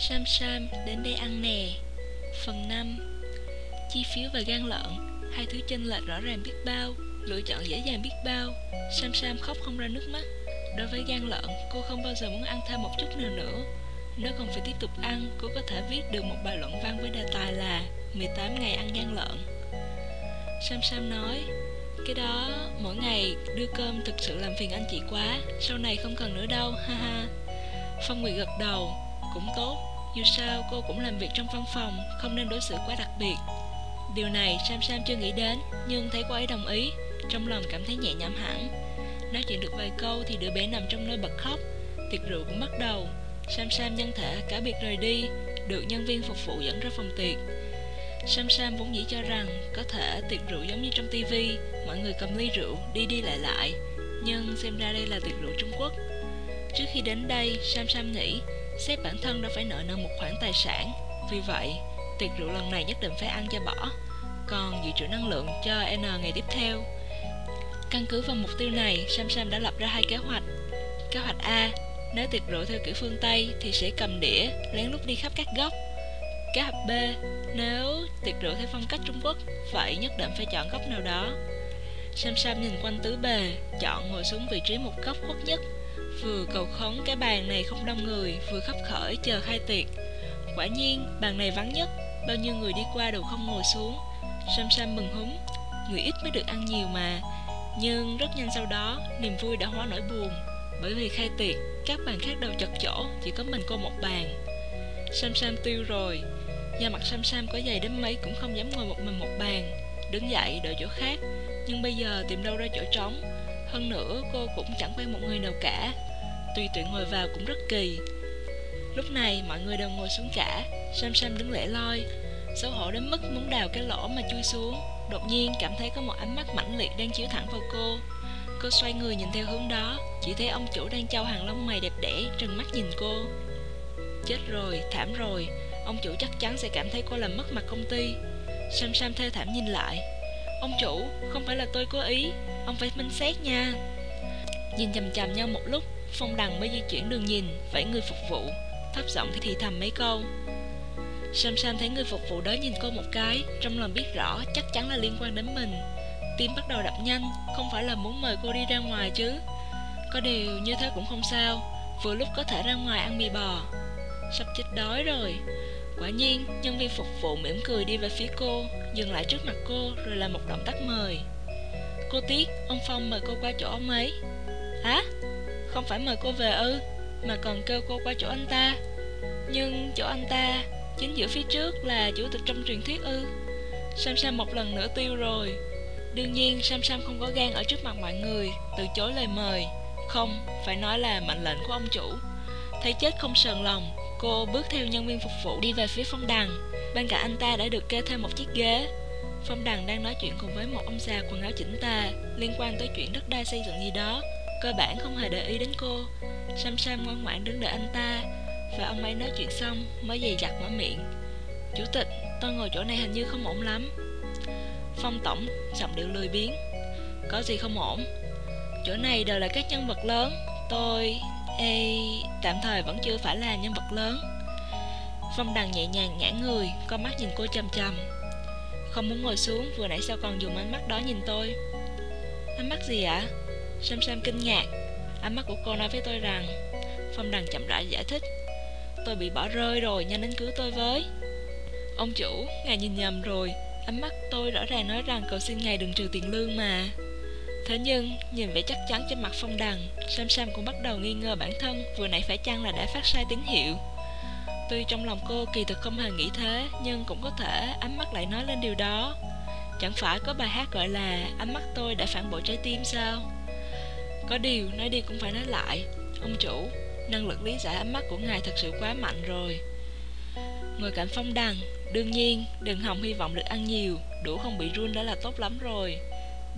Sam Sam đến đây ăn nè. Phần 5 Chi phiếu và gan lợn Hai thứ chênh lệch rõ ràng biết bao, Lựa chọn dễ dàng biết bao. Sam Sam khóc không ra nước mắt. Đối với gan lợn Cô không bao giờ muốn ăn thêm một chút nào nữa. Nếu còn phải tiếp tục ăn, Cô có thể viết được một bài luận văn với đề tài là 18 ngày ăn gan lợn Sam Sam nói, Cái đó, mỗi ngày đưa cơm thực sự làm phiền anh chị quá. Sau này không cần nữa đâu, ha ha. Phong Nguyệt gật đầu, Cũng tốt. Dù sao cô cũng làm việc trong văn phòng Không nên đối xử quá đặc biệt. Điều này Sam Sam chưa nghĩ đến Nhưng thấy cô ấy đồng ý. Trong lòng cảm thấy nhẹ nhõm hẳn. Nói chuyện được vài câu thì đứa bé nằm trong nơi bật khóc. Tiệc rượu cũng bắt đầu. Sam Sam nhân thể cả biệt rời đi Được nhân viên phục vụ dẫn ra phòng tiệc. Sam Sam vốn dĩ cho rằng có thể tiệc rượu giống như trong tivi, mọi người cầm ly rượu đi đi lại lại, nhưng xem ra đây là tiệc rượu Trung Quốc. Trước khi đến đây, Sam Sam nghĩ sếp bản thân đã phải nợ nần một khoản tài sản, vì vậy tiệc rượu lần này nhất định phải ăn cho bỏ, còn dự trữ năng lượng cho N ngày tiếp theo. Căn cứ vào mục tiêu này, Sam Sam đã lập ra hai kế hoạch. Kế hoạch A, nếu tiệc rượu theo kiểu phương Tây thì sẽ cầm đĩa, lén lút đi khắp các góc. Kế hoạch B, nếu tiệc rượu theo phong cách Trung Quốc, vậy nhất định phải chọn góc nào đó. Sam Sam nhìn quanh tứ bề, chọn ngồi xuống vị trí một góc khuất nhất, vừa cầu khấn cái bàn này không đông người, vừa khắp khởi chờ khai tiệc. Quả nhiên, bàn này vắng nhất, bao nhiêu người đi qua đều không ngồi xuống. Sam Sam mừng húm, người ít mới được ăn nhiều mà. Nhưng rất nhanh sau đó, niềm vui đã hóa nỗi buồn, bởi vì khai tiệc, các bàn khác đều chật chỗ, chỉ có mình cô một bàn. Sam Sam tiêu rồi, Da mặt Sam Sam có dày đến mấy cũng không dám ngồi một mình một bàn Đứng dậy đợi chỗ khác Nhưng bây giờ tìm đâu ra chỗ trống Hơn nữa cô cũng chẳng quen một người nào cả Tùy tiện ngồi vào cũng rất kỳ. Lúc này mọi người đều ngồi xuống cả Sam Sam đứng lẻ loi Xấu hổ đến mức muốn đào cái lỗ mà chui xuống. Đột nhiên cảm thấy có một ánh mắt mãnh liệt đang chiếu thẳng vào cô. Cô xoay người nhìn theo hướng đó Chỉ thấy ông chủ đang trao hàng lông mày đẹp đẽ Trừng mắt nhìn cô. Chết rồi, thảm rồi Ông chủ chắc chắn sẽ cảm thấy cô làm mất mặt công ty. Sam Sam theo thảm nhìn lại. Ông chủ, không phải là tôi cố ý Ông phải minh xét nha. Nhìn chầm chầm nhau một lúc Phong đằng mới di chuyển đường nhìn Vẫy người phục vụ Thấp giọng thì thầm mấy câu. Sam Sam thấy người phục vụ đó nhìn cô một cái Trong lòng biết rõ chắc chắn là liên quan đến mình. Tim bắt đầu đập nhanh Không phải là muốn mời cô đi ra ngoài chứ. Có điều như thế cũng không sao Vừa lúc có thể ra ngoài ăn mì bò. Sắp chết đói rồi. Quả nhiên, nhân viên phục vụ mỉm cười đi về phía cô, dừng lại trước mặt cô rồi làm một động tác mời. Cô tiết ông Phong mời cô qua chỗ ông ấy. Á, không phải mời cô về ư, mà còn kêu cô qua chỗ anh ta. Nhưng chỗ anh ta, chính giữa phía trước là chủ tịch trong truyền thuyết ư. Sam Sam một lần nữa tiêu rồi. Đương nhiên, Sam Sam không có gan ở trước mặt mọi người, từ chối lời mời. Không, phải nói là mệnh lệnh của ông chủ. Thấy chết không sờn lòng, Cô bước theo nhân viên phục vụ đi về phía Phong Đằng Bên cạnh anh ta đã được kê thêm một chiếc ghế Phong Đằng đang nói chuyện cùng với một ông già quần áo chỉnh tề Liên quan tới chuyện đất đai xây dựng gì đó Cơ bản không hề để ý đến cô. Sam Sam ngoan ngoãn đứng đợi anh ta Và ông ấy nói chuyện xong mới dày dặt mở miệng. Chủ tịch, tôi ngồi chỗ này hình như không ổn lắm. Phong Tổng, giọng điệu lười biếng. Có gì không ổn? Chỗ này đều là các nhân vật lớn. Tôi Ê, tạm thời vẫn chưa phải là nhân vật lớn. Phong đằng nhẹ nhàng ngã người Con mắt nhìn cô chầm chầm Không muốn ngồi xuống Vừa nãy sao còn dùng ánh mắt đó nhìn tôi? Ánh mắt gì ạ? Sam Sam kinh ngạc Ánh mắt của cô nói với tôi rằng Phong đằng chậm rãi giải thích Tôi bị bỏ rơi rồi nhanh đến cứu tôi với Ông chủ Ngài nhìn nhầm rồi Ánh mắt tôi rõ ràng nói rằng cầu xin ngài đừng trừ tiền lương mà Thế nhưng, nhìn vẻ chắc chắn trên mặt phong đằng, Sam Sam cũng bắt đầu nghi ngờ bản thân vừa nãy phải chăng là đã phát sai tín hiệu. Tuy trong lòng cô kỳ thực không hề nghĩ thế, nhưng cũng có thể ánh mắt lại nói lên điều đó. Chẳng phải có bài hát gọi là ánh mắt tôi đã phản bội trái tim sao? Có điều, nói đi cũng phải nói lại. Ông chủ, năng lực lý giải ánh mắt của ngài thật sự quá mạnh rồi. người cạnh phong đằng, đương nhiên, đừng hòng hy vọng được ăn nhiều, đủ không bị run đã là tốt lắm rồi.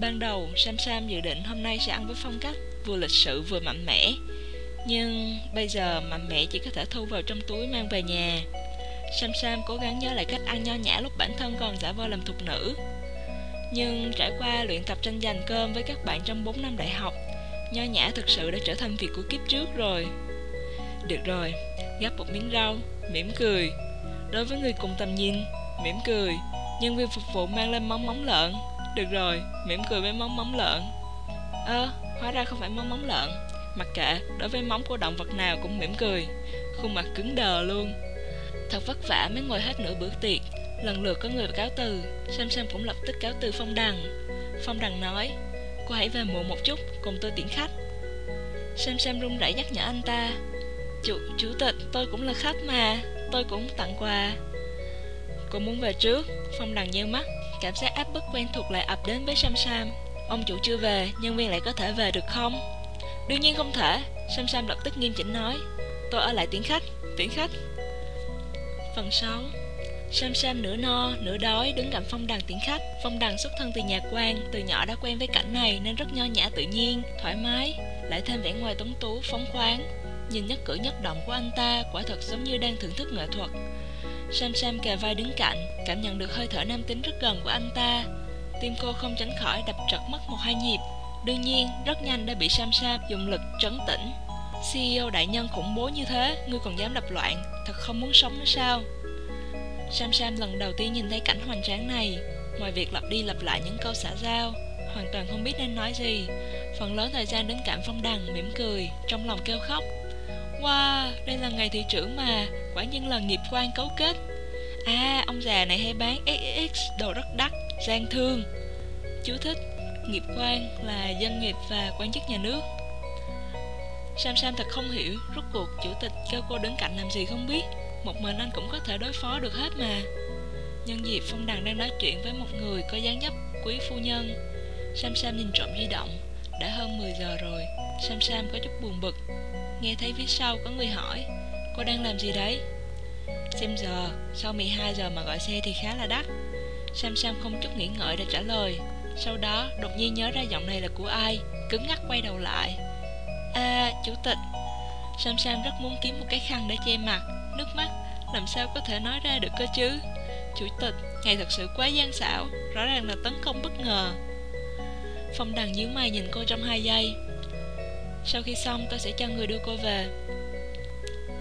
Ban đầu, Sam Sam dự định hôm nay sẽ ăn với phong cách vừa lịch sự vừa mạnh mẽ. Nhưng bây giờ mạnh mẽ chỉ có thể thu vào trong túi mang về nhà. Sam Sam cố gắng nhớ lại cách ăn nho nhã lúc bản thân còn giả vờ làm thục nữ. Nhưng trải qua luyện tập tranh giành cơm với các bạn trong 4 năm đại học, nho nhã thực sự đã trở thành việc của kiếp trước rồi. Được rồi, gắp một miếng rau, mỉm cười. Đối với người cùng tầm nhìn, mỉm cười. Nhân viên phục vụ mang lên móng móng lợn. Được rồi, mỉm cười với móng móng lợn. Ơ, à, hóa ra không phải móng móng lợn. Mặc kệ, đối với móng của động vật nào cũng mỉm cười. Khuôn mặt cứng đờ luôn. Thật vất vả mới ngồi hết nửa bữa tiệc. Lần lượt có người cáo từ. Sam Sam cũng lập tức cáo từ Phong Đằng. Phong Đằng nói Cô hãy về muộn một chút cùng tôi tiễn khách. Sam Sam run rẩy nhắc nhở anh ta. Chủ, chủ tịch tôi cũng là khách mà Tôi cũng tặng quà. Cô muốn về trước Phong Đằng nheo mắt Cảm giác áp bức quen thuộc lại ập đến với Sam Sam. Ông chủ chưa về Nhân viên lại có thể về được không? Đương nhiên không thể Sam Sam lập tức nghiêm chỉnh nói. Tôi ở lại tiễn khách Tiễn khách. Phần 6 Sam Sam nửa no, nửa đói đứng cạnh phong đằng tiễn khách. Phong đằng xuất thân từ nhà quan Từ nhỏ đã quen với cảnh này nên rất nho nhã tự nhiên, thoải mái Lại thêm vẻ ngoài tuấn tú, phóng khoáng. Nhìn nhất cử nhất động của anh ta Quả thật giống như đang thưởng thức nghệ thuật. Sam Sam kề vai đứng cạnh Cảm nhận được hơi thở nam tính rất gần của anh ta. Tim cô không tránh khỏi đập trật mất một hai nhịp. Đương nhiên, rất nhanh đã bị Sam Sam dùng lực trấn tĩnh. CEO đại nhân khủng bố như thế Ngươi còn dám đập loạn Thật không muốn sống nữa sao? Sam Sam lần đầu tiên nhìn thấy cảnh hoành tráng này. Ngoài việc lặp đi lặp lại những câu xã giao Hoàn toàn không biết nên nói gì. Phần lớn thời gian đứng cạnh phong đằng mỉm cười Trong lòng kêu khóc. Wow, đây là ngày thị trưởng mà Quả nhiên là nghiệp quan cấu kết. À, ông già này hay bán XX đồ rất đắt, gian thương. Chú thích Nghiệp quan là doanh nghiệp và quan chức nhà nước. Sam Sam thật không hiểu Rốt cuộc chủ tịch kêu cô đứng cạnh làm gì không biết. Một mình anh cũng có thể đối phó được hết mà. Nhân dịp Phong Đằng đang nói chuyện với một người có dáng dấp quý phu nhân, Sam Sam nhìn trộm di động, Đã hơn 10 giờ rồi. Sam Sam có chút buồn bực, Nghe thấy phía sau có người hỏi, Cô đang làm gì đấy? Xem giờ, Sau 12 giờ mà gọi xe thì khá là đắt. Sam Sam không chút nghĩ ngợi để trả lời. Sau đó, đột nhiên nhớ ra giọng này là của ai, Cứng ngắc quay đầu lại. À chủ tịch. Sam Sam rất muốn kiếm một cái khăn để che mặt. Nước mắt, Làm sao có thể nói ra được cơ chứ? Chủ tịch, Ngài thật sự quá gian xảo, Rõ ràng là tấn công bất ngờ. Phong đằng nhíu mày nhìn cô trong hai giây. Sau khi xong tôi sẽ cho người đưa cô về.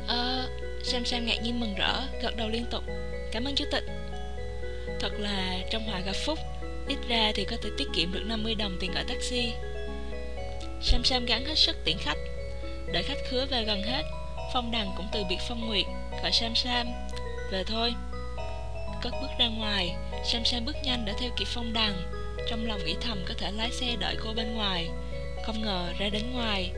Ờ Sam Sam ngạc nhiên mừng rỡ, Gật đầu liên tục. Cảm ơn chủ tịch. Thật là trong hòa gặp phúc, Ít ra thì có thể tiết kiệm được 50 đồng tiền gọi taxi. Sam Sam gắn hết sức tiễn khách. Đợi khách khứa về gần hết. Phong Đằng cũng từ biệt Phong Nguyệt Gọi Sam Sam. Về thôi. Cất bước ra ngoài, Sam Sam bước nhanh để theo kịp Phong Đằng. Trong lòng nghĩ thầm có thể lái xe đợi cô bên ngoài. Không ngờ ra đến ngoài.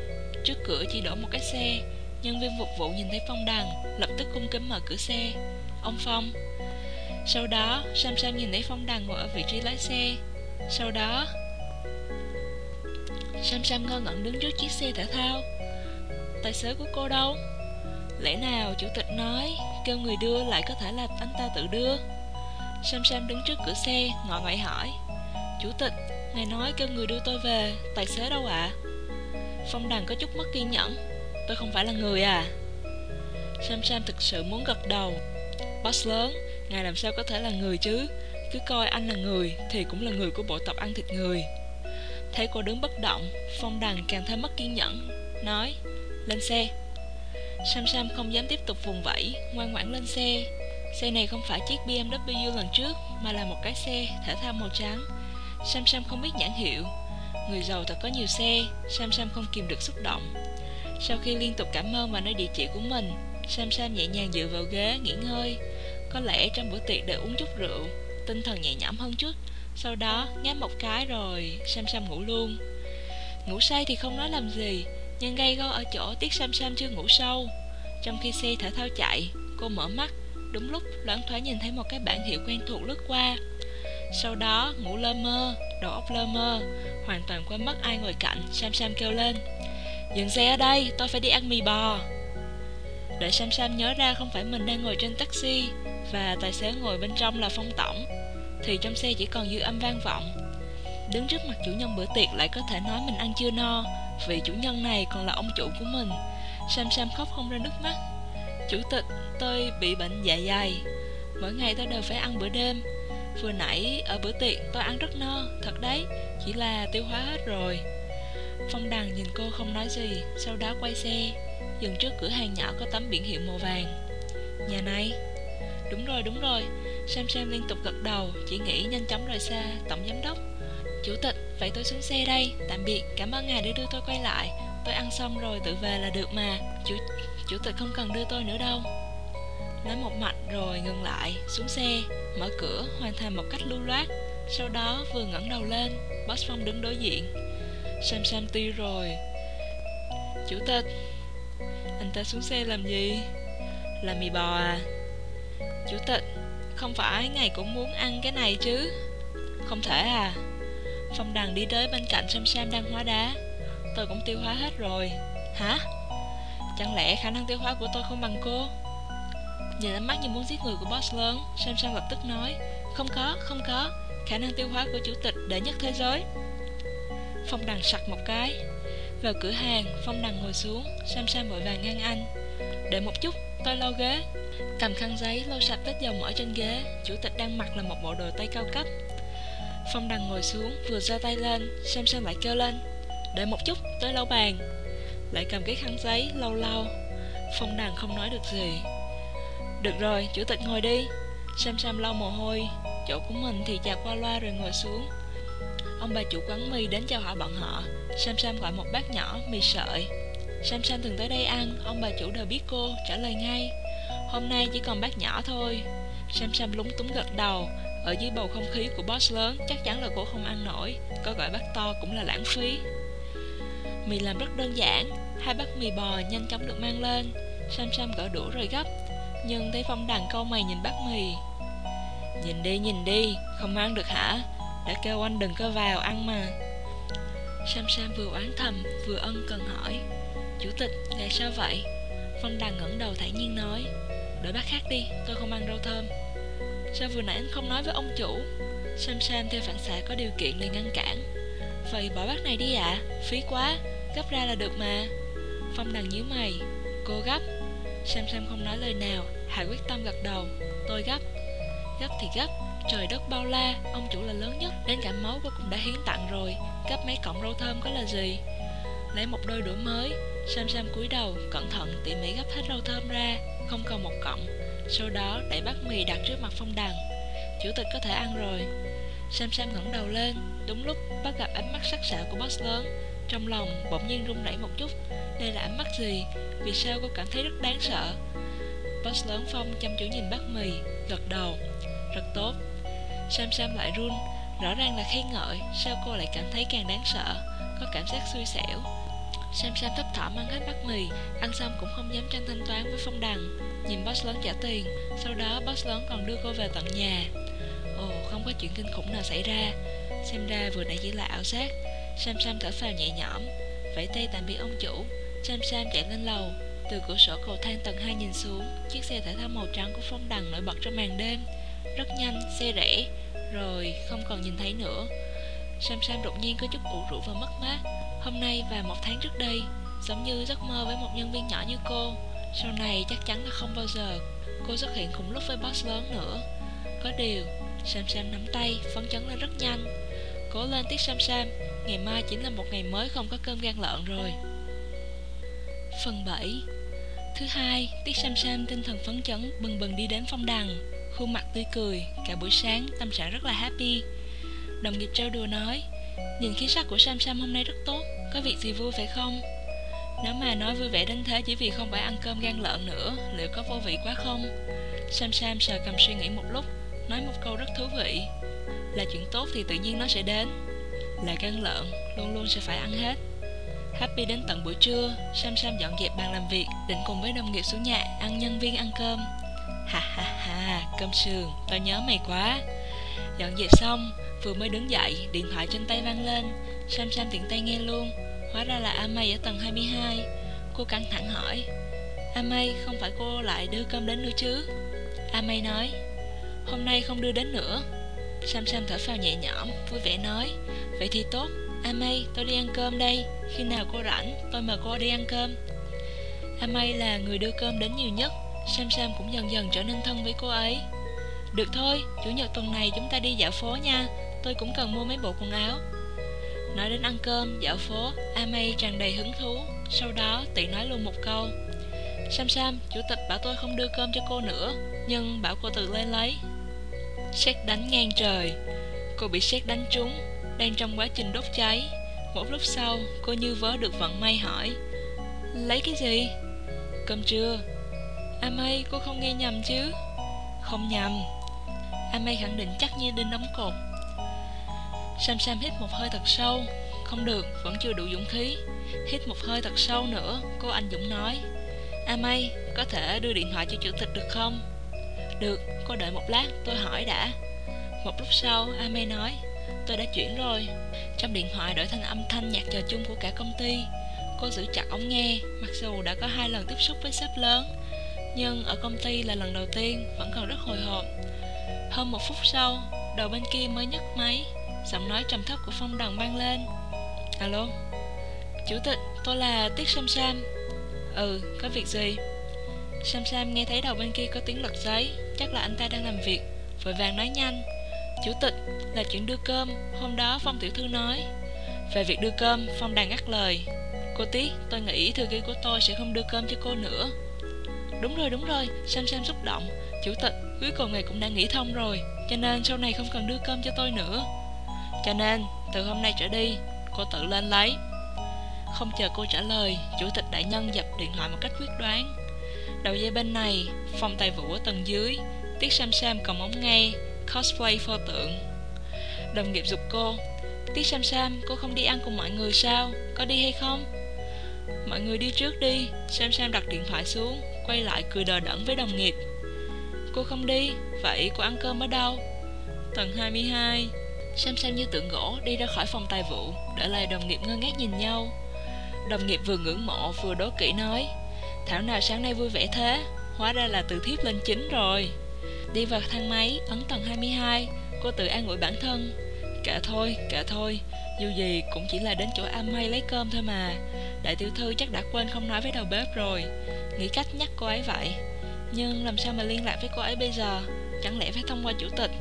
Trước cửa chỉ đổ một cái xe. Nhân viên phục vụ nhìn thấy Phong Đằng, Lập tức cung kính mở cửa xe. Ông Phong. Sau đó, Sam Sam nhìn thấy Phong Đằng ngồi ở vị trí lái xe. Sau đó, Sam Sam ngơ ngẩn đứng trước chiếc xe thể thao. Tài xế của cô đâu? Lẽ nào chủ tịch nói Kêu người đưa lại có thể là anh ta tự đưa? Sam Sam đứng trước cửa xe, Ngọ ngoại hỏi. Chủ tịch, Ngài nói kêu người đưa tôi về, Tài xế đâu ạ? À? Phong đằng có chút mất kiên nhẫn. Tôi không phải là người à. Sam Sam thực sự muốn gật đầu. Boss lớn, Ngài làm sao có thể là người chứ? Cứ coi anh là người Thì cũng là người của bộ tộc ăn thịt người. Thấy cô đứng bất động, Phong đằng càng thêm mất kiên nhẫn, Nói, Lên xe. Sam Sam không dám tiếp tục vùng vẫy, Ngoan ngoãn lên xe. Xe này không phải chiếc BMW lần trước, Mà là một cái xe thể thao màu trắng. Sam Sam không biết nhãn hiệu. Người giàu thật có nhiều xe, Sam Sam không kìm được xúc động. Sau khi liên tục cảm ơn và nói địa chỉ của mình, Sam Sam nhẹ nhàng dựa vào ghế, nghỉ ngơi. Có lẽ trong bữa tiệc để uống chút rượu, Tinh thần nhẹ nhõm hơn chút. Sau đó, ngáp một cái rồi, Sam Sam ngủ luôn. Ngủ say thì không nói làm gì nhưng gây go ở chỗ tiếc Sam Sam chưa ngủ sâu. Trong khi xe thể thao chạy, Cô mở mắt, Đúng lúc loáng thoáng nhìn thấy một cái bản hiệu quen thuộc lướt qua. Sau đó, ngủ lơ mơ, Đầu óc lơ mơ, Hoàn toàn quên mất ai ngồi cạnh, Sam Sam kêu lên. Dừng xe ở đây, tôi phải đi ăn mì bò. Đợi Sam Sam nhớ ra không phải mình đang ngồi trên taxi Và tài xế ngồi bên trong là Phong Tổng, thì trong xe chỉ còn dư âm vang vọng. Đứng trước mặt chủ nhân bữa tiệc lại có thể nói mình ăn chưa no vì chủ nhân này còn là ông chủ của mình. Sam sam khóc không ra nước mắt. Chủ tịch, tôi bị bệnh dạ dày. Mỗi ngày tôi đều phải ăn bữa đêm. Vừa nãy, ở bữa tiệc, tôi ăn rất no, thật đấy, chỉ là tiêu hóa hết rồi. Phong đằng nhìn cô không nói gì, sau đó quay xe, dừng trước cửa hàng nhỏ có tấm biển hiệu màu vàng. Nhà này. Đúng rồi đúng rồi. Sam Sam liên tục gật đầu, Chỉ nghĩ nhanh chóng rời xa Tổng giám đốc. Chủ tịch Vậy tôi xuống xe đây Tạm biệt Cảm ơn ngài đã đưa tôi quay lại. Tôi ăn xong rồi tự về là được mà. Chủ, chủ tịch không cần đưa tôi nữa đâu. Nói một mạch rồi ngừng lại Xuống xe Mở cửa hoàn thành một cách lưu loát. Sau đó vừa ngẩng đầu lên Boss Phong đứng đối diện. Sam Sam ti rồi. Chủ tịch Anh ta xuống xe làm gì? Làm mì bò à? Chủ tịch Không phải ngày cũng muốn ăn cái này chứ? Không thể à? Phong đằng đi tới bên cạnh Sam Sam đang hóa đá. Tôi cũng tiêu hóa hết rồi. Hả? Chẳng lẽ khả năng tiêu hóa của tôi không bằng cô? Nhìn ánh mắt như muốn giết người của boss lớn Sam Sam lập tức nói Không có, không có. Khả năng tiêu hóa của chủ tịch đệ nhất thế giới. Phong đằng sặc một cái. Vào cửa hàng, Phong đằng ngồi xuống Sam Sam vội vàng ngăn anh. Đợi một chút, tôi lau ghế. Cầm khăn giấy lau sạch vết dầu mỡ trên ghế. Chủ tịch đang mặc là một bộ đồ tây cao cấp. Phong đằng ngồi xuống, Vừa giơ tay lên Sam Sam lại kêu lên. Đợi một chút, tới lau bàn. Lại cầm cái khăn giấy, lau lau. Phong đằng không nói được gì. Được rồi, chủ tịch ngồi đi. Sam Sam lau mồ hôi. Chỗ của mình thì chào qua loa rồi ngồi xuống. Ông bà chủ quán mì đến chào hỏi bọn họ. Sam Sam gọi một bát nhỏ, mì sợi. Sam Sam từng tới đây ăn, Ông bà chủ đều biết cô, trả lời ngay. Hôm nay chỉ còn bát nhỏ thôi. Sam Sam lúng túng gật đầu ở dưới bầu không khí của boss lớn Chắc chắn là cô không ăn nổi. Có gọi bát to cũng là lãng phí. Mì làm rất đơn giản. Hai bát mì bò nhanh chóng được mang lên. Sam Sam gỡ đũa rồi gấp. Nhưng thấy Phong đằng câu mày nhìn bát mì. Nhìn đi nhìn đi Không ăn được hả? Đã kêu anh đừng có vào ăn mà. Sam Sam vừa oán thầm Vừa ân cần hỏi. Chủ tịch, ngày sao vậy? Phong Đằng ngẩng đầu thản nhiên nói. Đổi bát khác đi, tôi không ăn rau thơm. Sao vừa nãy anh không nói với ông chủ? Sam Sam theo phản xạ có điều kiện liền ngăn cản. Vậy bỏ bát này đi ạ. À? Phí quá, gấp ra là được mà. Phong Đằng nhíu mày. Cô gấp. Sam Sam không nói lời nào. Hải quyết tâm gật đầu. Tôi gấp. Gấp thì gấp. Trời đất bao la. Ông chủ là lớn nhất. Đến cả máu cô cũng đã hiến tặng rồi. Gấp mấy cọng rau thơm có là gì? Lấy một đôi đũa mới. Sam Sam cúi đầu, cẩn thận tỉ mỉ gấp hết rau thơm ra, không còn một cọng. Sau đó đẩy bát mì đặt trước mặt Phong Đằng. Chủ tịch có thể ăn rồi. Sam Sam ngẩng đầu lên, đúng lúc bắt gặp ánh mắt sắc sảo của boss lớn. Trong lòng bỗng nhiên run rẩy một chút. Đây là ánh mắt gì? Vì sao cô cảm thấy rất đáng sợ? Boss lớn Phong chăm chú nhìn bát mì, gật đầu. Rất tốt. Sam Sam lại run, rõ ràng là khen ngợi, sao cô lại cảm thấy càng đáng sợ, có cảm giác xui xẻo Sam Sam thấp thỏm ăn hết bát mì Ăn xong cũng không dám tranh thanh toán với Phong Đằng Nhìn boss lớn trả tiền Sau đó boss lớn còn đưa cô về tận nhà. Ồ không có chuyện kinh khủng nào xảy ra. Xem ra vừa nãy chỉ là ảo giác. Sam Sam thở phào nhẹ nhõm. Vẫy tay tạm biệt ông chủ. Sam Sam chạy lên lầu. Từ cửa sổ cầu thang tầng 2 nhìn xuống Chiếc xe thể thao màu trắng của Phong Đằng nổi bật trong màn đêm. Rất nhanh, xe rẽ. Rồi không còn nhìn thấy nữa. Sam Sam đột nhiên có chút ủ rũ và mất mát. Hôm nay và một tháng trước đây Giống như giấc mơ với một nhân viên nhỏ như cô. Sau này chắc chắn là không bao giờ Cô xuất hiện cùng lúc với boss lớn nữa. Có điều Sam Sam nắm tay phấn chấn lên rất nhanh. Cố lên tiết Sam Sam Ngày mai chính là một ngày mới không có cơm gan lợn rồi. Phần 7 Thứ hai, Tiết Sam Sam tinh thần phấn chấn bừng bừng đi đến phong đằng. Khuôn mặt tươi cười, cả buổi sáng tâm trạng rất là happy. Đồng nghiệp trêu đùa nói Nhìn khí sắc của Sam Sam hôm nay rất tốt Có việc gì vui phải không? Nếu mà nói vui vẻ đến thế chỉ vì không phải ăn cơm gan lợn nữa Liệu có vô vị quá không? Sam Sam sờ cầm suy nghĩ một lúc Nói một câu rất thú vị. Là chuyện tốt thì tự nhiên nó sẽ đến. Là gan lợn Luôn luôn sẽ phải ăn hết. Happy đến tận buổi trưa Sam Sam dọn dẹp bàn làm việc Định cùng với đồng nghiệp xuống nhà ăn nhân viên ăn cơm. Ha ha ha Cơm sườn Tao nhớ mày quá. Dọn dẹp xong Vừa mới đứng dậy, điện thoại trên tay vang lên. Sam Sam tiện tay nghe luôn. Hóa ra là Amay ở tầng 22 Cô căng thẳng hỏi Amay không phải cô lại đưa cơm đến nữa chứ? Amay nói Hôm nay không đưa đến nữa. Sam Sam thở phào nhẹ nhõm, vui vẻ nói Vậy thì tốt, Amay, tôi đi ăn cơm đây. Khi nào cô rảnh, tôi mời cô đi ăn cơm. Amay là người đưa cơm đến nhiều nhất. Sam Sam cũng dần dần trở nên thân với cô ấy. Được thôi, chủ nhật tuần này chúng ta đi dạo phố nha. Tôi cũng cần mua mấy bộ quần áo. Nói đến ăn cơm, dạo phố, A May tràn đầy hứng thú. Sau đó tị nói luôn một câu. Sam Sam, chủ tịch bảo tôi không đưa cơm cho cô nữa Nhưng bảo cô tự lên lấy. Xét đánh ngang trời. Cô bị xét đánh trúng Đang trong quá trình đốt cháy. Một lúc sau cô như vớ được vận may hỏi Lấy cái gì? Cơm trưa. A May cô không nghe nhầm chứ? Không nhầm. A May khẳng định chắc như đinh đóng cột. Sam Sam hít một hơi thật sâu. Không được, vẫn chưa đủ dũng khí. Hít một hơi thật sâu nữa Cô anh Dũng nói. A May, có thể đưa điện thoại cho chủ tịch được không? Được, cô đợi một lát, tôi hỏi đã. Một lúc sau, A May nói. Tôi đã chuyển rồi. Trong điện thoại đổi thành âm thanh nhạc trò chung của cả công ty. Cô giữ chặt ống nghe Mặc dù đã có hai lần tiếp xúc với sếp lớn Nhưng ở công ty là lần đầu tiên Vẫn còn rất hồi hộp. Hơn một phút sau Đầu bên kia mới nhấc máy. Giọng nói trầm thấp của phong đằng vang lên. Alo? Chủ tịch, tôi là Tiết Sam Sam. Ừ, có việc gì? Sam Sam nghe thấy đầu bên kia có tiếng lật giấy. Chắc là anh ta đang làm việc. Vội vàng nói nhanh. Chủ tịch, là chuyện đưa cơm. Hôm đó Phong Tiểu Thư nói. Về việc đưa cơm, Phong đang ngắt lời. Cô Tiết, tôi nghĩ thư ký của tôi sẽ không đưa cơm cho cô nữa. Đúng rồi, đúng rồi Sam Sam xúc động. Chủ tịch, cuối cùng ngài cũng đã nghĩ thông rồi. Cho nên sau này không cần đưa cơm cho tôi nữa. Cho nên, từ hôm nay trở đi Cô tự lên lấy. Không chờ cô trả lời Chủ tịch đại nhân dập điện thoại một cách quyết đoán. Đầu dây bên này Phòng tài vụ ở tầng dưới Tiết Sam Sam cầm ống ngay Cosplay pho tượng. Đồng nghiệp dục cô Tiết Sam Sam, cô không đi ăn cùng mọi người sao? Có đi hay không? Mọi người đi trước đi. Sam Sam đặt điện thoại xuống Quay lại cười đờ đẫn với đồng nghiệp. Cô không đi Vậy cô ăn cơm ở đâu? Tầng 22 Sam Sam như tượng gỗ đi ra khỏi phòng tài vụ Để lại đồng nghiệp ngơ ngác nhìn nhau. Đồng nghiệp vừa ngưỡng mộ vừa đố kỵ nói Thảo nào sáng nay vui vẻ thế? Hóa ra là từ thiếp lên chính rồi. Đi vào thang máy Ấn tầng 22 Cô tự an ủi bản thân. Kệ thôi, kệ thôi Dù gì cũng chỉ là đến chỗ am may lấy cơm thôi mà. Đại tiểu thư chắc đã quên không nói với đầu bếp rồi. Nghĩ cách nhắc cô ấy vậy. Nhưng làm sao mà liên lạc với cô ấy bây giờ? Chẳng lẽ phải thông qua chủ tịch?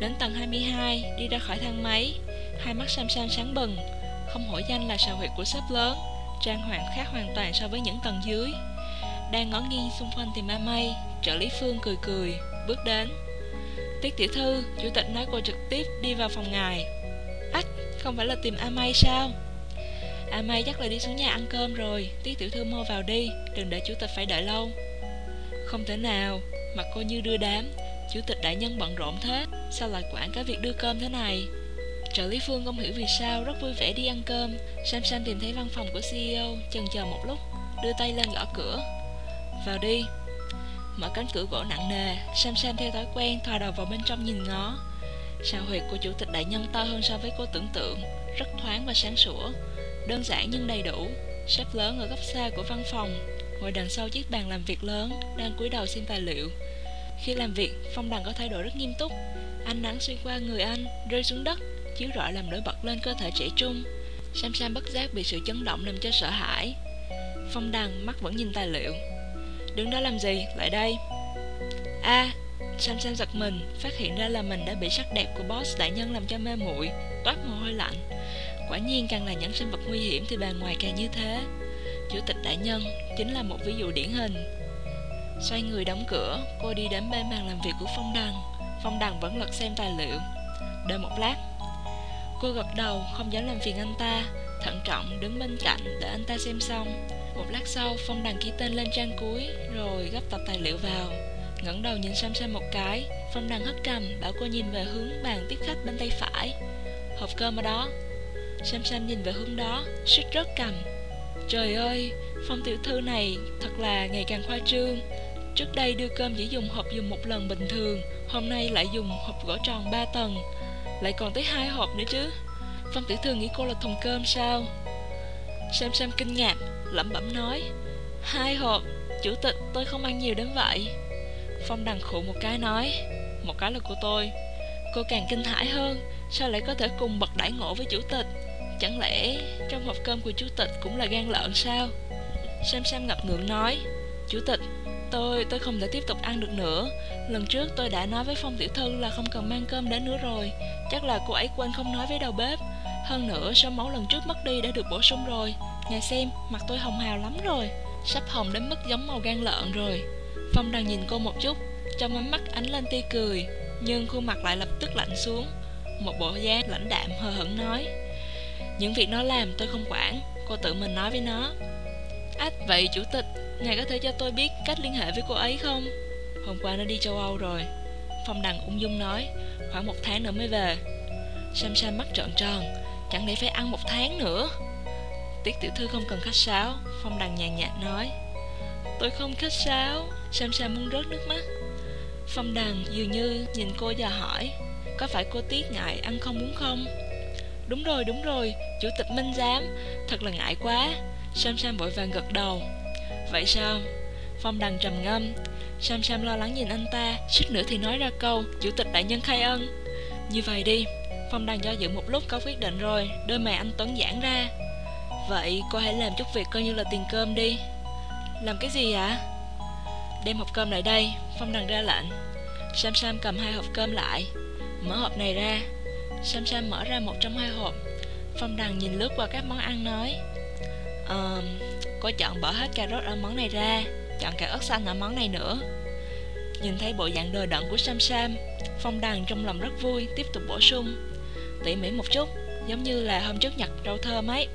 Đến tầng 22 Đi ra khỏi thang máy. Hai mắt Sam Sam sáng bừng. Không hổ danh là sào huyệt của sếp lớn, Trang hoàng khác hoàn toàn so với những tầng dưới. Đang ngó nghiêng xung quanh tìm A May, Trợ lý Phương cười cười, Bước đến. Tiết tiểu thư, Chủ tịch nói cô trực tiếp đi vào phòng ngài. Ách, Không phải là tìm A May sao? A May chắc là đi xuống nhà ăn cơm rồi. Tiết tiểu thư mau vào đi, Đừng để chủ tịch phải đợi lâu. Không thể nào, Mặt cô như đưa đám. Chủ tịch đại nhân bận rộn thế, Sao lại quản cả việc đưa cơm thế này? Trợ lý Phương không hiểu vì sao Rất vui vẻ đi ăn cơm. Sam Sam tìm thấy văn phòng của CEO Chần chờ một lúc, Đưa tay lên gõ cửa. Vào đi. Mở cánh cửa gỗ nặng nề, Sam Sam theo thói quen thò đầu vào bên trong nhìn ngó. Sao huyệt của chủ tịch đại nhân to hơn so với cô tưởng tượng, Rất thoáng và sáng sủa. Đơn giản nhưng đầy đủ. Sếp lớn ở góc xa của văn phòng, Ngồi đằng sau chiếc bàn làm việc lớn, Đang cúi đầu xem tài liệu. Khi làm việc Phong Đằng có thái độ rất nghiêm túc. Ánh nắng xuyên qua người anh Rơi xuống đất Chiếu rọi làm nổi bật lên cơ thể trẻ trung. Sam Sam bất giác bị sự chấn động làm cho sợ hãi. Phong Đằng mắt vẫn nhìn tài liệu. Đứng đó làm gì, lại đây. A. À, Sam Sam giật mình Phát hiện ra là mình đã bị sắc đẹp của boss đại nhân làm cho mê muội Toát mồ hôi lạnh. Quả nhiên càng là những sinh vật nguy hiểm thì bề ngoài càng như thế. Chủ tịch đại nhân chính là một ví dụ điển hình. Xoay người đóng cửa, Cô đi đến bên bàn làm việc của Phong Đằng Phong Đằng vẫn lật xem tài liệu. Đợi một lát, Cô gật đầu, không dám làm phiền anh ta. Thận trọng đứng bên cạnh để anh ta xem xong. Một lát sau, Phong Đằng ký tên lên trang cuối, Rồi gấp tập tài liệu vào. Ngẩng đầu nhìn Sam Sam một cái, Phong Đằng hất cầm, bảo cô nhìn về hướng bàn tiếp khách bên tay phải. Hộp cơm ở đó. Sam Sam nhìn về hướng đó, suýt rớt cầm. Trời ơi, Phong tiểu thư này thật là ngày càng khoa trương. Trước đây đưa cơm chỉ dùng hộp dùng một lần bình thường, Hôm nay lại dùng hộp gỗ tròn 3 tầng. Lại còn tới hai hộp nữa chứ. Phong tiểu thư nghĩ cô là thùng cơm sao? Sam Sam kinh ngạc, Lẩm bẩm nói, Hai hộp, Chủ tịch, tôi không ăn nhiều đến vậy. Phong đằng khụ một cái nói, Một cái là của tôi. Cô càng kinh hãi hơn, Sao lại có thể cùng bậc đãi ngộ với chủ tịch? Chẳng lẽ trong hộp cơm của chủ tịch cũng là gan lợn sao? Sam Sam ngập ngượng nói, Chủ tịch Tôi tôi không thể tiếp tục ăn được nữa. Lần trước tôi đã nói với Phong Tiểu Thư là không cần mang cơm đến nữa rồi. Chắc là cô ấy quên không nói với đầu bếp. Hơn nữa, số máu lần trước mất đi đã được bổ sung rồi. Ngài xem, mặt tôi hồng hào lắm rồi. Sắp hồng đến mức giống màu gan lợn rồi. Phong đang nhìn cô một chút, trong ánh mắt ánh lên tia cười, nhưng khuôn mặt lại lập tức lạnh xuống. Một bộ dáng lãnh đạm hờ hững nói, những việc nó làm tôi không quản, cô tự mình nói với nó. Ách, vậy chủ tịch ngài có thể cho tôi biết cách liên hệ với cô ấy không? Hôm qua nó đi châu âu rồi. Phong đằng ung dung nói, khoảng một tháng nữa mới về. Sam sam mắt trợn tròn, chẳng lẽ phải ăn một tháng nữa? Tiết tiểu thư không cần khách sáo, phong đằng nhàn nhạt nói, tôi không khách sáo. Sam sam muốn rớt nước mắt. Phong đằng dường như nhìn cô và hỏi, có phải cô Tiết ngại ăn không muốn không? Đúng rồi đúng rồi, chủ tịch minh giám, thật là ngại quá. Sam sam vội vàng gật đầu vậy sao? Phong đằng trầm ngâm sam sam lo lắng nhìn anh ta suýt nữa thì nói ra câu chủ tịch đại nhân khai ân. Như vậy đi phong đằng do dự một lúc có quyết định rồi đôi mày anh tuấn giãn ra. Vậy cô hãy làm chút việc coi như là tiền cơm đi. Làm cái gì ạ? Đem hộp cơm lại đây. Phong đằng ra lệnh. Sam sam cầm hai hộp cơm lại mở hộp này ra. Sam sam mở ra một trong hai hộp. Phong đằng nhìn lướt qua các món ăn nói. Uh, cô chọn bỏ hết cà rốt ở món này ra chọn cả ớt xanh ở món này nữa. Nhìn thấy bộ dạng đờ đẫn của sam sam phong đằng trong lòng rất vui tiếp tục bổ sung. Tỉ mỉ một chút giống như là hôm trước nhặt rau thơm ấy.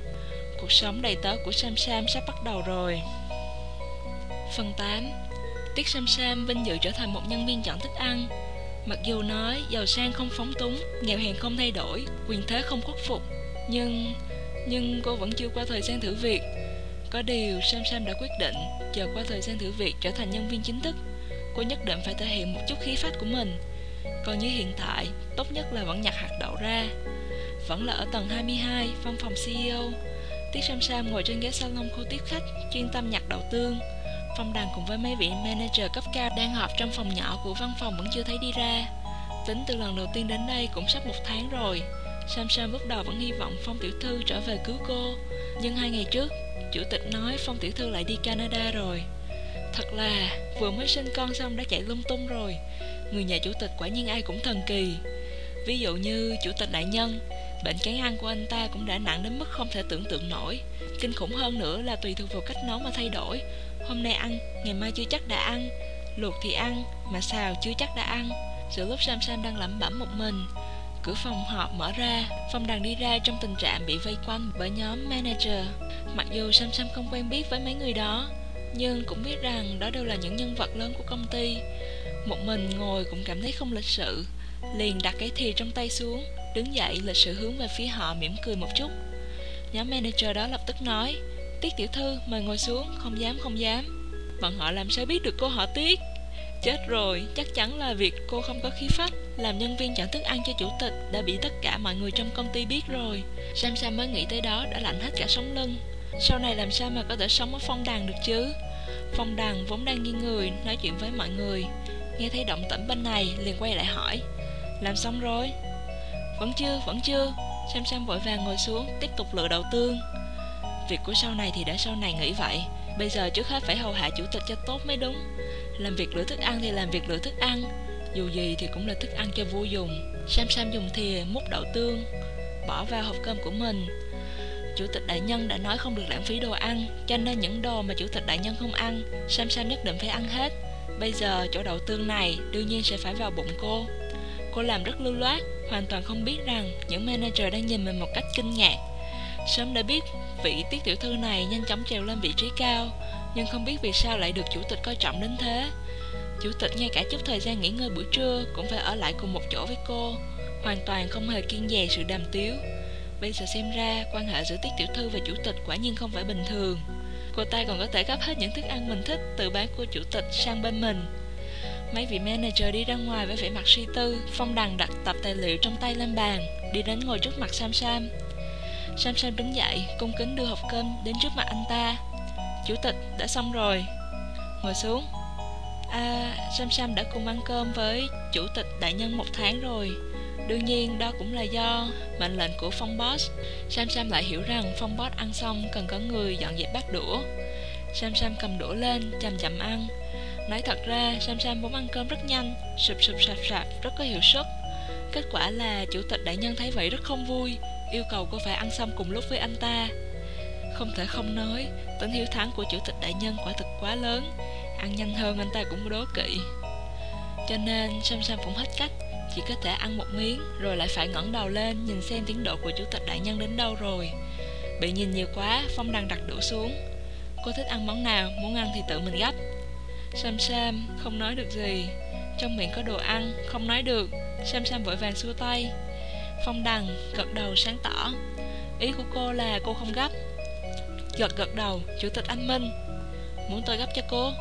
Cuộc sống đầy tớ của sam sam sắp bắt đầu rồi. Phần 8 Tiết Sam Sam vinh dự trở thành một nhân viên chọn thức ăn. Mặc dù nói giàu sang không phóng túng, nghèo hèn không thay đổi, quyền thế không khuất phục Nhưng, nhưng cô vẫn chưa qua thời gian thử việc. Có điều Sam Sam đã quyết định chờ qua thời gian thử việc trở thành nhân viên chính thức Cô nhất định phải thể hiện một chút khí phách của mình Còn như hiện tại, tốt nhất là vẫn nhặt hạt đậu ra Vẫn là ở tầng 22, văn phòng CEO Tiết Sam Sam ngồi trên ghế salon khu tiếp khách, chuyên tâm nhặt đậu tương Phong đàn cùng với mấy vị manager cấp cao đang họp trong phòng nhỏ của văn phòng vẫn chưa thấy đi ra. Tính từ lần đầu tiên đến đây cũng sắp một tháng rồi. Sam Sam lúc đầu vẫn hy vọng Phong Tiểu Thư trở về cứu cô. Nhưng hai ngày trước, chủ tịch nói Phong Tiểu Thư lại đi Canada rồi. Thật là vừa mới sinh con xong đã chạy lung tung rồi. Người nhà chủ tịch quả nhiên ai cũng thần kỳ. Ví dụ như chủ tịch đại nhân, bệnh kén ăn của anh ta cũng đã nặng đến mức không thể tưởng tượng nổi. Kinh khủng hơn nữa là tùy thuộc vào cách nấu mà thay đổi Hôm nay ăn, ngày mai chưa chắc đã ăn Luộc thì ăn, mà xào chưa chắc đã ăn Giữa lúc Sam Sam đang lẩm bẩm một mình Cửa phòng họp mở ra Phong đằng đi ra trong tình trạng bị vây quanh bởi nhóm manager. Mặc dù Sam Sam không quen biết với mấy người đó, Nhưng cũng biết rằng đó đều là những nhân vật lớn của công ty. Một mình ngồi cũng cảm thấy không lịch sự, Liền đặt cái thìa trong tay xuống, Đứng dậy lịch sự hướng về phía họ mỉm cười một chút. Nhóm manager đó lập tức nói, Tiết tiểu thư, mời ngồi xuống, Không dám không dám. Bọn họ làm sao biết được cô họ Tiết? Chết rồi, chắc chắn là việc cô không có khí phách. Làm nhân viên chọn thức ăn cho chủ tịch Đã bị tất cả mọi người trong công ty biết rồi. Sam Sam mới nghĩ tới đó đã lạnh hết cả sống lưng. Sau này làm sao mà có thể sống ở phong đàn được chứ? Phong đàn vốn đang nghiêng người Nói chuyện với mọi người. Nghe thấy động tĩnh bên này liền quay lại hỏi Làm xong rồi? Vẫn chưa, vẫn chưa. Sam Sam vội vàng ngồi xuống Tiếp tục lựa đậu tương Việc của sau này thì đã sau này nghĩ vậy. Bây giờ trước hết phải hầu hạ chủ tịch cho tốt mới đúng. Làm việc lựa thức ăn thì làm việc lựa thức ăn. Dù gì thì cũng là thức ăn cho vua dùng. Sam Sam dùng thìa múc đậu tương, Bỏ vào hộp cơm của mình. Chủ tịch đại nhân đã nói không được lãng phí đồ ăn, Cho nên những đồ mà chủ tịch đại nhân không ăn, Sam Sam nhất định phải ăn hết. Bây giờ chỗ đậu tương này đương nhiên sẽ phải vào bụng cô. Cô làm rất lưu loát, Hoàn toàn không biết rằng những manager đang nhìn mình một cách kinh ngạc. Sớm đã biết vị tiết tiểu thư này nhanh chóng trèo lên vị trí cao, Nhưng không biết vì sao lại được chủ tịch coi trọng đến thế. Chủ tịch ngay cả chút thời gian nghỉ ngơi buổi trưa Cũng phải ở lại cùng một chỗ với cô Hoàn toàn không hề kiên dè sự đàm tiếu Bây giờ xem ra quan hệ giữa tiết tiểu thư và chủ tịch quả nhiên không phải bình thường Cô ta còn có thể gấp hết những thức ăn mình thích từ bán của chủ tịch sang bên mình Mấy vị manager đi ra ngoài với vẻ mặt suy tư Phong đằng đặt tập tài liệu trong tay lên bàn Đi đến ngồi trước mặt Sam Sam Sam Sam đứng dậy, cung kính đưa hộp cơm đến trước mặt anh ta. Chủ tịch, đã xong rồi. Ngồi xuống. À, Sam Sam đã cùng ăn cơm với chủ tịch đại nhân một tháng rồi. Đương nhiên đó cũng là do mệnh lệnh của Phong Boss. Sam Sam lại hiểu rằng Phong Boss ăn xong cần có người dọn dẹp bát đũa. Sam Sam cầm đũa lên, chậm chậm ăn. Nói thật ra, Sam Sam muốn ăn cơm rất nhanh, sụp sụp sạp sạp, rất có hiệu suất. Kết quả là chủ tịch đại nhân thấy vậy rất không vui, yêu cầu cô phải ăn xong cùng lúc với anh ta không thể không nói Tính hiếu thắng của chủ tịch đại nhân quả thực quá lớn Ăn nhanh hơn anh ta cũng đố kỵ. Cho nên, Sam Sam cũng hết cách, Chỉ có thể ăn một miếng, Rồi lại phải ngẩng đầu lên Nhìn xem tiến độ của chủ tịch đại nhân đến đâu rồi. Bị nhìn nhiều quá, Phong đang đặt đũa xuống. Cô thích ăn món nào, Muốn ăn thì tự mình gấp. Sam Sam không nói được gì. Trong miệng có đồ ăn, Không nói được. Sam Sam vội vàng xua tay. Phong Đằng, gật đầu sáng tỏ. Ý của cô là cô không gấp. Gật gật đầu, Chủ tịch anh Minh. Muốn tôi gấp cho cô?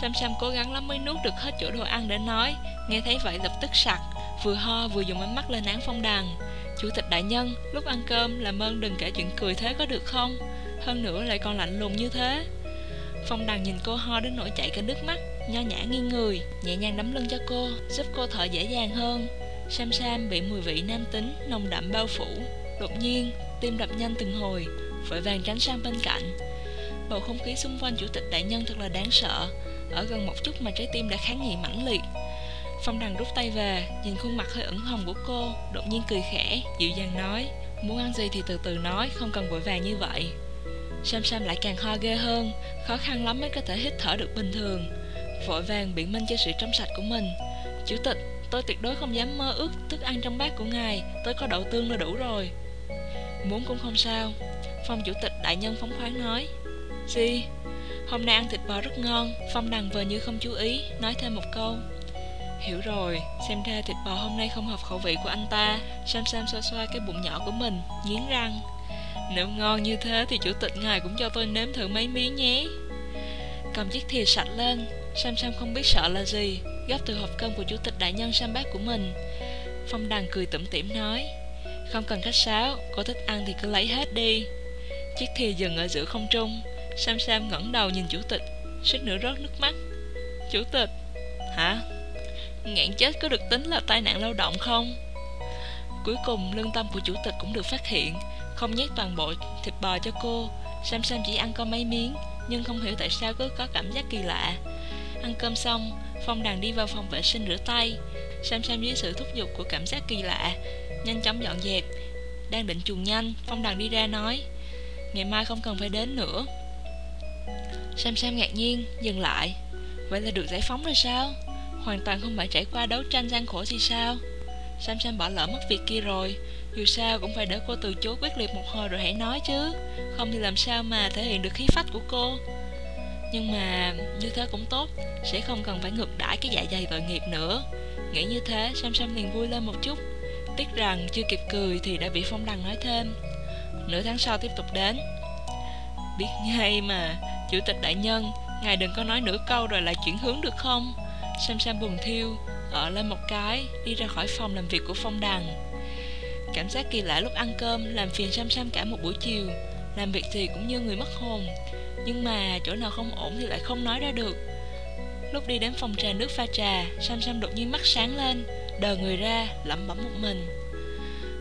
Sam Sam cố gắng lắm mới nuốt được hết chỗ đồ ăn để nói. Nghe thấy vậy lập tức sặc, Vừa ho vừa dùng ánh mắt lên án Phong Đằng Chủ tịch đại nhân, Lúc ăn cơm làm ơn đừng kể chuyện cười thế có được không? Hơn nữa lại còn lạnh lùng như thế. Phong Đằng nhìn cô ho đến nỗi chảy cả nước mắt, Nho nhã nghiêng người, Nhẹ nhàng đấm lưng cho cô, Giúp cô thở dễ dàng hơn. Sam Sam bị mùi vị nam tính, nồng đậm bao phủ. Đột nhiên, tim đập nhanh từng hồi, Vội vàng tránh sang bên cạnh. Bầu không khí xung quanh chủ tịch đại nhân thật là đáng sợ. Ở gần một chút mà trái tim đã kháng nghị mãnh liệt. Phong Đằng rút tay về, Nhìn khuôn mặt hơi ửng hồng của cô, Đột nhiên cười khẽ, Dịu dàng nói, Muốn ăn gì thì từ từ nói, Không cần vội vàng như vậy. Sam Sam lại càng ho ghê hơn, Khó khăn lắm mới có thể hít thở được bình thường. Vội vàng biện minh cho sự trong sạch của mình. Chủ tịch, Tôi tuyệt đối không dám mơ ước thức ăn trong bát của ngài, Tôi có đậu tương là đủ rồi. Muốn cũng không sao. Phong chủ tịch đại nhân phóng khoáng nói. Gì? Hôm nay ăn thịt bò rất ngon Phong đằng vờ như không chú ý Nói thêm một câu. Hiểu rồi, xem ra thịt bò hôm nay không hợp khẩu vị của anh ta. Sam Sam xoa xoa cái bụng nhỏ của mình Nghiến răng. Nếu ngon như thế thì chủ tịch ngài cũng cho tôi nếm thử mấy miếng nhé. Cầm chiếc thìa sạch lên Sam Sam không biết sợ là gì Gấp từ hộp cơm của chủ tịch đại nhân Sam bác của mình. Phong đằng cười tủm tỉm nói Không cần khách sáo Cô thích ăn thì cứ lấy hết đi. Chiếc thìa dừng ở giữa không trung Sam Sam ngẩng đầu nhìn chủ tịch, suýt nữa rớt nước mắt. Chủ tịch, Hả? Ngạn chết có được tính là tai nạn lao động không? Cuối cùng, lương tâm của chủ tịch cũng được phát hiện, Không nhét toàn bộ thịt bò cho cô. Sam Sam chỉ ăn có mấy miếng, Nhưng không hiểu tại sao cứ có cảm giác kỳ lạ. Ăn cơm xong, Phong đàn đi vào phòng vệ sinh rửa tay. Sam Sam dưới sự thúc giục của cảm giác kỳ lạ, Nhanh chóng dọn dẹp. Đang định chuồng nhanh, Phong đàn đi ra nói, Ngày mai không cần phải đến nữa. Sam Sam ngạc nhiên, Dừng lại. Vậy là được giải phóng rồi sao? Hoàn toàn không phải trải qua đấu tranh gian khổ gì sao? Sam Sam bỏ lỡ mất việc kia rồi, Dù sao cũng phải để cô từ chối quyết liệt một hồi rồi hãy nói chứ. Không thì làm sao mà thể hiện được khí phách của cô? Nhưng mà, như thế cũng tốt, Sẽ không cần phải ngược đãi cái dạ dày tội nghiệp nữa. Nghĩ như thế Sam Sam liền vui lên một chút. Tiếc rằng chưa kịp cười thì đã bị Phong Đằng nói thêm. Nửa tháng sau tiếp tục đến Biết ngay mà, Chủ tịch đại nhân, Ngài đừng có nói nửa câu rồi lại chuyển hướng được không? Sam Sam buồn thiêu Ở lên một cái, Đi ra khỏi phòng làm việc của Phong Đằng Cảm giác kỳ lạ lúc ăn cơm Làm phiền Sam Sam cả một buổi chiều. Làm việc gì cũng như người mất hồn, Nhưng mà chỗ nào không ổn thì lại không nói ra được. Lúc đi đến phòng trà nước pha trà, Sam Sam đột nhiên mắt sáng lên, Đờ người ra, lẩm bẩm một mình.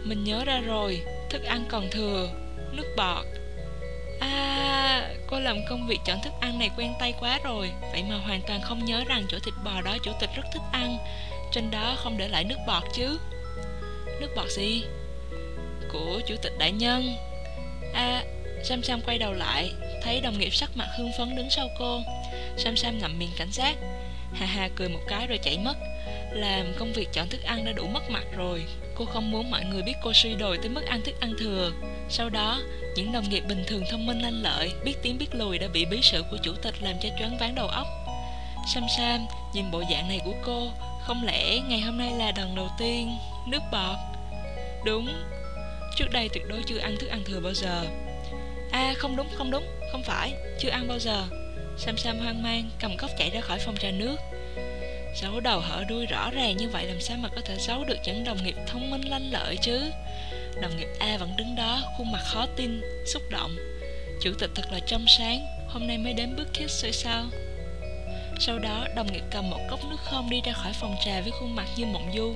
Mình nhớ ra rồi, Thức ăn còn thừa, Nước bọt. À cô làm công việc chọn thức ăn này quen tay quá rồi. Vậy mà hoàn toàn không nhớ rằng chỗ thịt bò đó chủ tịch rất thích ăn. Trên đó không để lại nước bọt chứ. Nước bọt gì? Của chủ tịch đại nhân. À Sam Sam quay đầu lại, Thấy đồng nghiệp sắc mặt hưng phấn đứng sau cô. Sam Sam ngậm miệng cảnh giác. Hà hà cười một cái rồi chạy mất. Làm công việc chọn thức ăn đã đủ mất mặt rồi. Cô không muốn mọi người biết cô suy đồi tới mức ăn thức ăn thừa. Sau đó, những đồng nghiệp bình thường thông minh lanh lợi, Biết tiếng biết lùi đã bị bí sự của chủ tịch làm cho choáng váng đầu óc. Sam Sam nhìn bộ dạng này của cô, Không lẽ ngày hôm nay là lần đầu tiên Nước bọt? Đúng, Trước đây tuyệt đối chưa ăn thức ăn thừa bao giờ. À không đúng không đúng, Không phải, chưa ăn bao giờ. Sam Sam hoang mang, cầm cốc chạy ra khỏi phòng trà nước. Giấu đầu hở đuôi rõ ràng như vậy làm sao mà có thể giấu được những đồng nghiệp thông minh lanh lợi chứ? Đồng nghiệp A vẫn đứng đó, khuôn mặt khó tin, xúc động. Chủ tịch thật là trong sáng, hôm nay mới đến bước kiss rồi sao? Sau đó đồng nghiệp cầm một cốc nước không đi ra khỏi phòng trà với khuôn mặt như mộng du.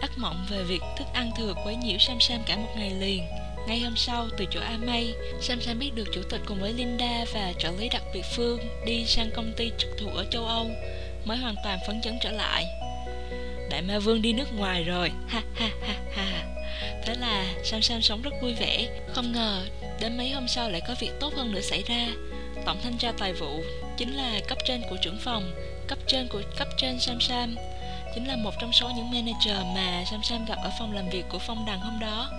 Ác mộng về việc thức ăn thừa quấy nhiễu Sam Sam cả một ngày liền. Ngay hôm sau, từ chỗ A May, Sam Sam biết được chủ tịch cùng với Linda và trợ lý đặc biệt Phương đi sang công ty trực thuộc ở châu Âu mới hoàn toàn phấn chấn trở lại. Đại ma vương đi nước ngoài rồi. Ha ha ha ha. Thế là Sam Sam sống rất vui vẻ. Không ngờ Đến mấy hôm sau lại có việc tốt hơn nữa xảy ra. Tổng thanh tra tài vụ chính là cấp trên của trưởng phòng Cấp trên của cấp trên Sam Sam. Chính là một trong số những manager mà Sam Sam gặp ở phòng làm việc của Phong Đằng hôm đó.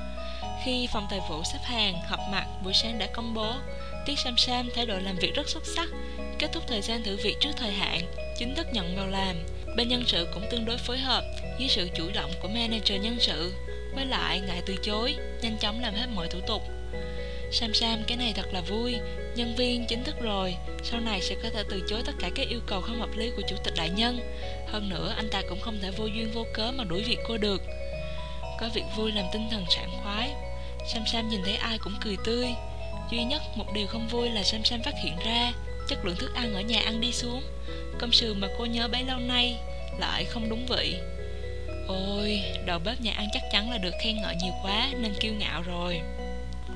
Khi phòng tài vụ xếp hàng, họp mặt, buổi sáng đã công bố. Tiết Sam Sam thái độ làm việc rất xuất sắc Kết thúc thời gian thử việc trước thời hạn Chính thức nhận vào làm. Bên nhân sự cũng tương đối phối hợp Dưới sự chủ động của manager nhân sự. Với lại, ngại từ chối, Nhanh chóng làm hết mọi thủ tục. Sam Sam, cái này thật là vui. Nhân viên chính thức rồi, Sau này sẽ có thể từ chối tất cả các yêu cầu không hợp lý của chủ tịch đại nhân. Hơn nữa, anh ta cũng không thể vô duyên vô cớ mà đuổi việc cô được. Có việc vui làm tinh thần sảng khoái. Sam Sam nhìn thấy ai cũng cười tươi. Duy nhất một điều không vui là Sam Sam phát hiện ra Chất lượng thức ăn ở nhà ăn đi xuống. Cơm sườn mà cô nhớ bấy lâu nay Lại không đúng vị. Ôi, đầu bếp nhà ăn chắc chắn là được khen ngợi nhiều quá Nên kiêu ngạo rồi.